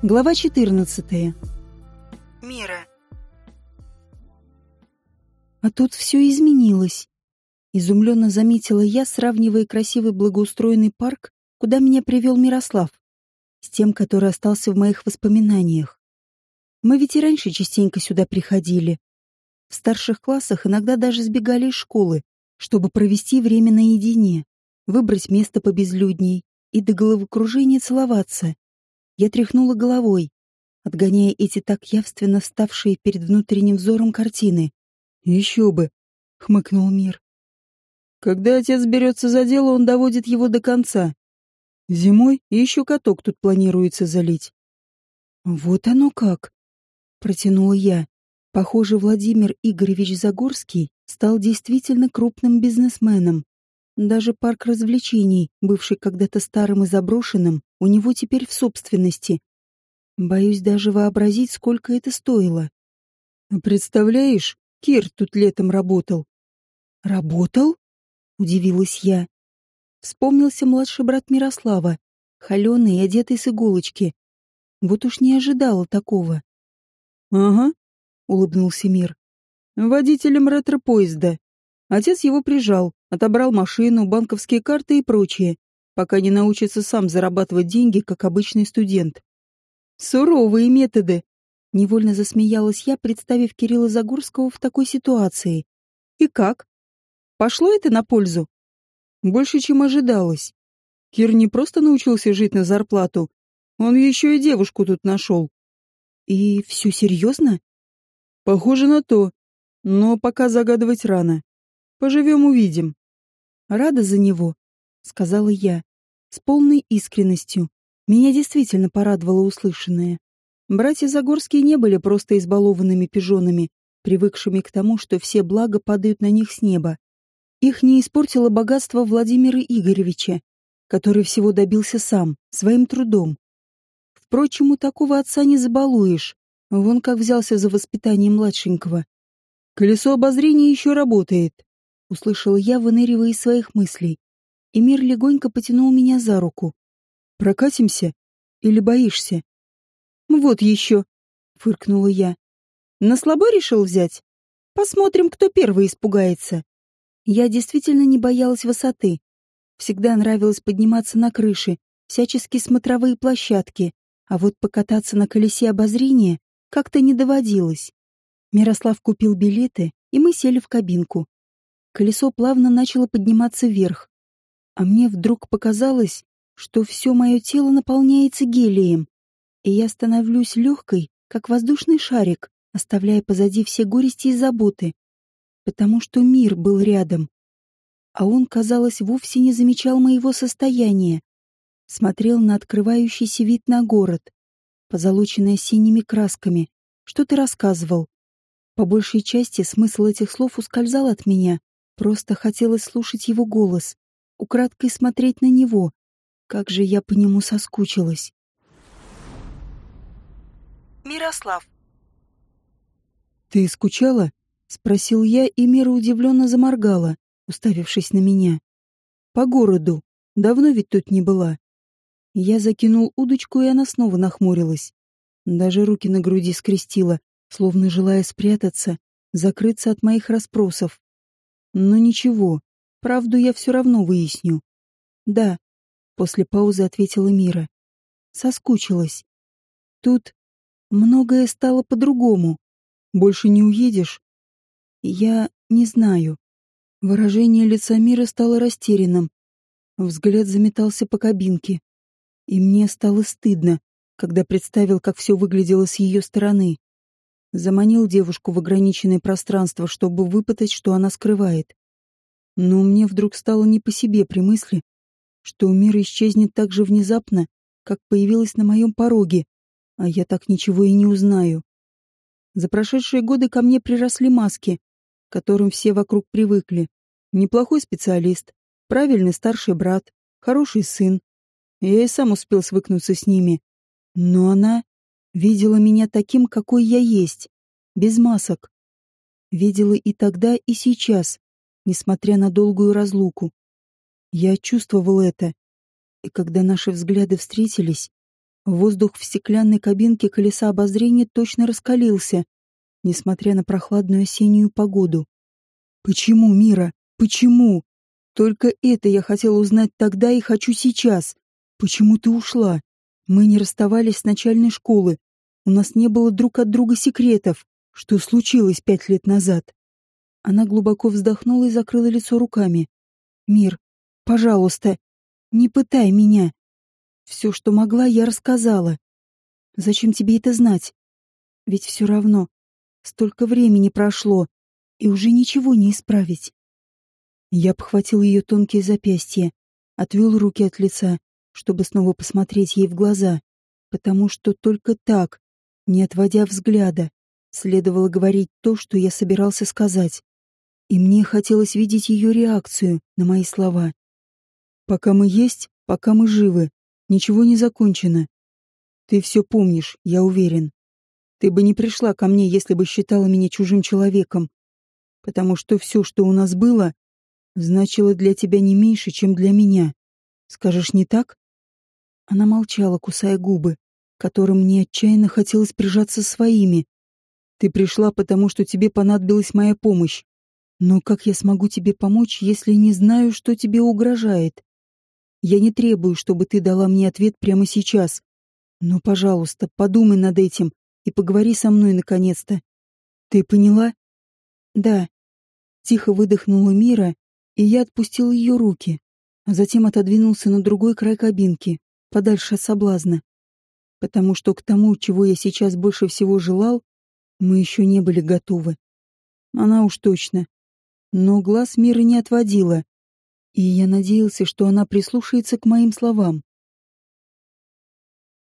Глава 14. Мира. А тут все изменилось. Изумленно заметила я, сравнивая красивый благоустроенный парк, куда меня привел Мирослав, с тем, который остался в моих воспоминаниях. Мы ведь и раньше частенько сюда приходили. В старших классах иногда даже сбегали из школы, чтобы провести время наедине, выбрать место побезлюдней и до головокружения целоваться. Я тряхнула головой, отгоняя эти так явственно вставшие перед внутренним взором картины. «Еще бы!» — хмыкнул мир. «Когда отец берется за дело, он доводит его до конца. Зимой еще каток тут планируется залить». «Вот оно как!» — протянула я. Похоже, Владимир Игоревич Загорский стал действительно крупным бизнесменом. Даже парк развлечений, бывший когда-то старым и заброшенным, у него теперь в собственности. Боюсь даже вообразить, сколько это стоило. Представляешь, Кир тут летом работал. Работал? Удивилась я. Вспомнился младший брат Мирослава, холеный и одетый с иголочки. Вот уж не ожидала такого. Ага, улыбнулся Мир. Водителем ретро-поезда. Отец его прижал, отобрал машину, банковские карты и прочее, пока не научится сам зарабатывать деньги, как обычный студент. Суровые методы. Невольно засмеялась я, представив Кирилла Загорского в такой ситуации. И как? Пошло это на пользу? Больше, чем ожидалось. Кир не просто научился жить на зарплату, он еще и девушку тут нашел. И все серьезно? Похоже на то, но пока загадывать рано. Поживем увидим. Рада за него, сказала я, с полной искренностью. Меня действительно порадовало услышанное. Братья Загорские не были просто избалованными пижонами, привыкшими к тому, что все блага падают на них с неба. Их не испортило богатство Владимира Игоревича, который всего добился сам, своим трудом. Впрочем, у такого отца не забалуешь. Вон как взялся за воспитание младшенького. Колесо обозрения еще работает услышала я, выныривая из своих мыслей. И мир легонько потянул меня за руку. «Прокатимся? Или боишься?» «Вот еще!» — фыркнула я. «На слабо решил взять? Посмотрим, кто первый испугается». Я действительно не боялась высоты. Всегда нравилось подниматься на крыши, всяческие смотровые площадки, а вот покататься на колесе обозрения как-то не доводилось. Мирослав купил билеты, и мы сели в кабинку. Колесо плавно начало подниматься вверх. А мне вдруг показалось, что все мое тело наполняется гелием, и я становлюсь легкой, как воздушный шарик, оставляя позади все горести и заботы, потому что мир был рядом. А он, казалось, вовсе не замечал моего состояния. Смотрел на открывающийся вид на город, позолоченный синими красками, что-то рассказывал. По большей части смысл этих слов ускользал от меня, Просто хотелось слушать его голос, украдкой смотреть на него. Как же я по нему соскучилась. Мирослав. «Ты скучала?» — спросил я, и Мира удивленно заморгала, уставившись на меня. «По городу. Давно ведь тут не была». Я закинул удочку, и она снова нахмурилась. Даже руки на груди скрестила, словно желая спрятаться, закрыться от моих расспросов. Но ничего, правду я все равно выясню. Да, после паузы ответила Мира. Соскучилась. Тут многое стало по-другому. Больше не уедешь? Я не знаю. Выражение лица Мира стало растерянным. Взгляд заметался по кабинке. И мне стало стыдно, когда представил, как все выглядело с ее стороны. Заманил девушку в ограниченное пространство, чтобы выпытать, что она скрывает. Но мне вдруг стало не по себе при мысли, что мир исчезнет так же внезапно, как появилась на моем пороге, а я так ничего и не узнаю. За прошедшие годы ко мне приросли маски, к которым все вокруг привыкли. Неплохой специалист, правильный старший брат, хороший сын. Я и сам успел свыкнуться с ними. Но она Видела меня таким, какой я есть, без масок. Видела и тогда, и сейчас, несмотря на долгую разлуку. Я чувствовал это. И когда наши взгляды встретились, Воздух в стеклянной кабинке колеса обозрения точно раскалился, несмотря на прохладную осеннюю погоду. Почему, Мира? Почему? Только это я хотел узнать тогда и хочу сейчас. Почему ты ушла? Мы не расставались с начальной школы. У нас не было друг от друга секретов. Что случилось пять лет назад? Она глубоко вздохнула и закрыла лицо руками. Мир, пожалуйста, не пытай меня. Все, что могла, я рассказала. Зачем тебе это знать? Ведь все равно. Столько времени прошло, и уже ничего не исправить. Я обхватил ее тонкие запястья, отвел руки от лица, чтобы снова посмотреть ей в глаза, потому что только так, не отводя взгляда, следовало говорить то, что я собирался сказать. И мне хотелось видеть ее реакцию на мои слова. «Пока мы есть, пока мы живы, ничего не закончено. Ты все помнишь, я уверен. Ты бы не пришла ко мне, если бы считала меня чужим человеком, потому что все, что у нас было, значило для тебя не меньше, чем для меня. Скажешь, не так? Она молчала, кусая губы, которым мне отчаянно хотелось прижаться своими. Ты пришла, потому что тебе понадобилась моя помощь. Но как я смогу тебе помочь, если не знаю, что тебе угрожает? Я не требую, чтобы ты дала мне ответ прямо сейчас. Но, пожалуйста, подумай над этим и поговори со мной наконец-то. Ты поняла? Да. Тихо выдохнула Мира, и я отпустил ее руки, а затем отодвинулся на другой край кабинки, подальше от соблазна. Потому что к тому, чего я сейчас больше всего желал, мы еще не были готовы. Она уж точно. Но глаз Мира не отводила, и я надеялся, что она прислушается к моим словам.